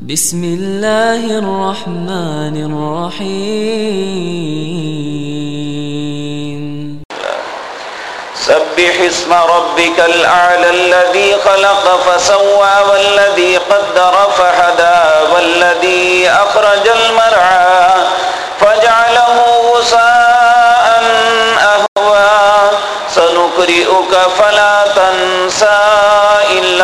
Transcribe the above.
بسم الله الرحمن الرحيم سبح اسم ربك الأعلى الذي خلق فسوى والذي قدر فهدى والذي أخرج المرعى فجعله غساء أهوى. سنقرئك فلا تنسى إلا